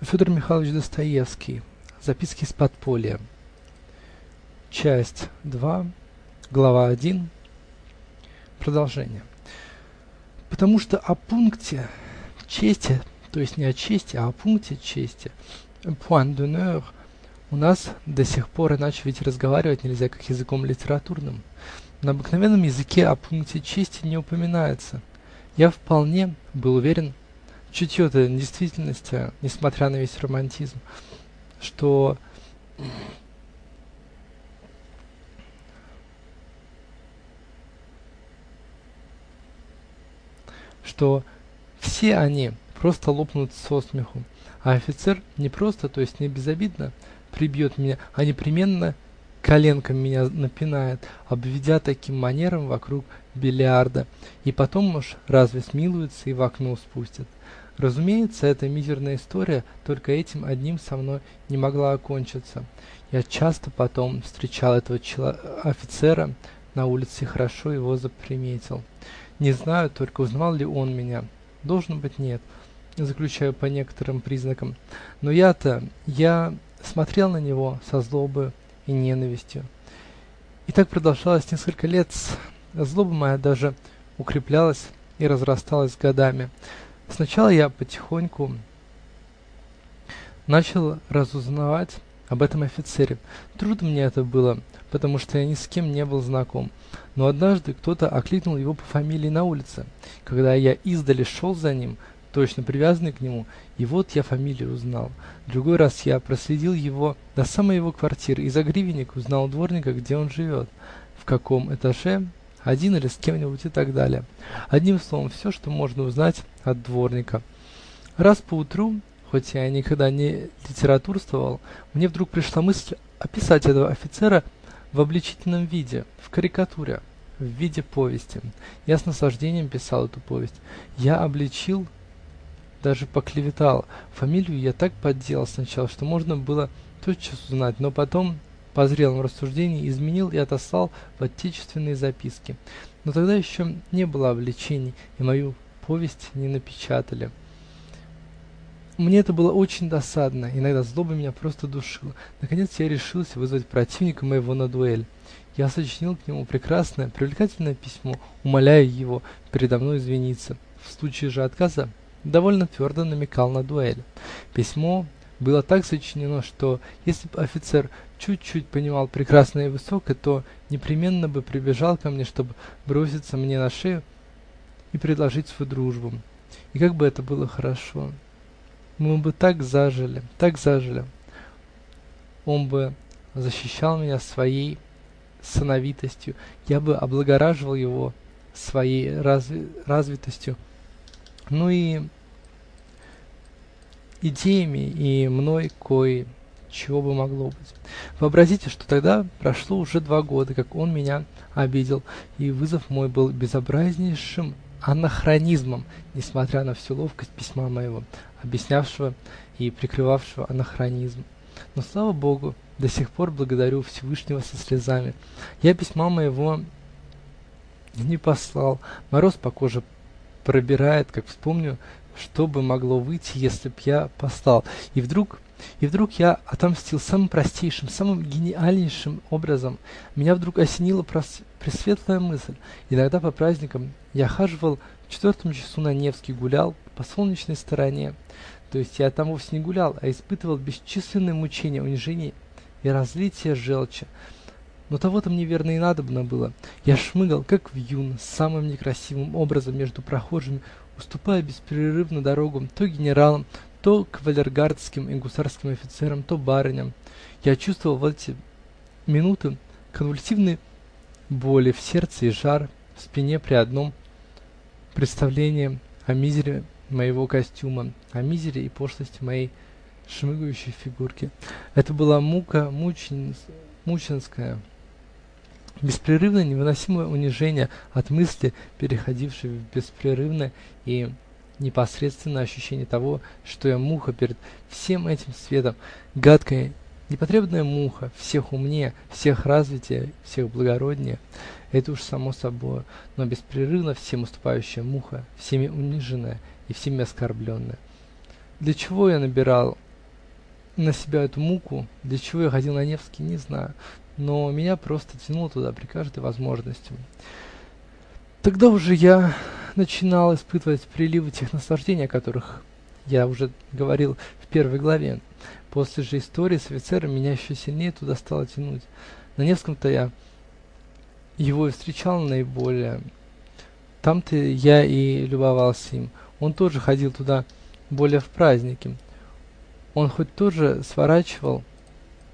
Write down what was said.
Федор Михайлович Достоевский. Записки из подполья. Часть два. Глава один. Продолжение. Потому что о пункте чести, то есть не о чести, а о пункте чести (point d'honneur) у нас до сих пор иначе ведь разговаривать нельзя, как языком литературным. На обыкновенном языке о пункте чести не упоминается. Я вполне был уверен чутье-то действительности, несмотря на весь романтизм, что что все они просто лопнут со смеху, а офицер не просто, то есть не безобидно прибьет меня, а непременно коленком меня напинает, обведя таким манером вокруг бильярда, и потом уж разве смилуется и в окно спустит. Разумеется, эта мизерная история только этим одним со мной не могла окончиться. Я часто потом встречал этого офицера на улице и хорошо его заприметил. Не знаю только, узнавал ли он меня. Должно быть, нет, заключаю по некоторым признакам. Но я-то, я смотрел на него со злобою и ненавистью. И так продолжалось несколько лет. Злоба моя даже укреплялась и разрасталась с годами. Сначала я потихоньку начал разузнавать об этом офицере. Трудно мне это было, потому что я ни с кем не был знаком. Но однажды кто-то окликнул его по фамилии на улице. Когда я издали шел за ним, точно привязанный к нему, и вот я фамилию узнал. Другой раз я проследил его до самой его квартиры и за гривенник узнал дворника, где он живет, в каком этаже, один или с кем-нибудь и так далее. Одним словом, все, что можно узнать от дворника. Раз поутру, хоть я никогда не литературствовал, мне вдруг пришла мысль описать этого офицера в обличительном виде, в карикатуре, в виде повести. Я с наслаждением писал эту повесть. Я обличил, даже поклеветал. Фамилию я так подделал сначала, что можно было тотчас узнать, но потом, по зрелом рассуждении, изменил и отослал в отечественные записки. Но тогда еще не было обличений, и мою повесть не напечатали. Мне это было очень досадно, иногда злоба меня просто душила. Наконец я решился вызвать противника моего на дуэль. Я сочинил к нему прекрасное, привлекательное письмо, умоляя его передо мной извиниться. В случае же отказа довольно твердо намекал на дуэль. Письмо было так сочинено, что если б офицер чуть-чуть понимал прекрасное и высокое, то непременно бы прибежал ко мне, чтобы броситься мне на шею и предложить свою дружбу. И как бы это было хорошо! Мы бы так зажили, так зажили. Он бы защищал меня своей сановитостью, я бы облагораживал его своей разви развитостью, ну и идеями, и мной кое чего бы могло быть. Вообразите, что тогда прошло уже два года, как он меня обидел, и вызов мой был безобразнейшим анахронизмом, несмотря на всю ловкость письма моего, объяснявшего и прикрывавшего анахронизм. Но, слава Богу, до сих пор благодарю Всевышнего со слезами. Я письма моего не послал, мороз по коже пробирает, как вспомню, что бы могло выйти, если б я послал. И вдруг, и вдруг я отомстил самым простейшим, самым гениальнейшим образом. Меня вдруг осенила пресветлая мысль. Иногда по праздникам я хаживал в четвертом часу на Невский, гулял по солнечной стороне. То есть я там вовсе не гулял, а испытывал бесчисленные мучения, унижения и разлитие желчи. Но того-то мне, верно, и надобно было. Я шмыгал, как вьюн, самым некрасивым образом между прохожими, уступая беспрерывно дорогу то генералам, то кавалергардским и гусарским офицерам, то барыням. Я чувствовал в эти минуты конвульсивные боли в сердце и жар в спине при одном представлении о мизере моего костюма, о мизере и пошлости моей шмыгающей фигурки. Это была мука мучен... мученская, беспрерывное невыносимое унижение от мысли, переходившей в беспрерывное и непосредственное ощущение того, что я муха перед всем этим светом, гадкая, непотребная муха, всех умнее, всех развитее, всех благороднее. Это уж само собою, но беспрерывно всем уступающая муха, всеми униженная и всеми оскорбленная. Для чего я набирал на себя эту муку, для чего я ходил на Невский, не знаю, но меня просто тянуло туда при каждой возможности. Тогда уже я начинал испытывать приливы тех наслаждений, о которых я уже говорил в первой главе. После же истории с офицером меня еще сильнее туда стало тянуть. На Невском-то я его и встречал наиболее. Там-то я и любовался им. Он тоже ходил туда более в праздники. Он хоть тоже сворачивал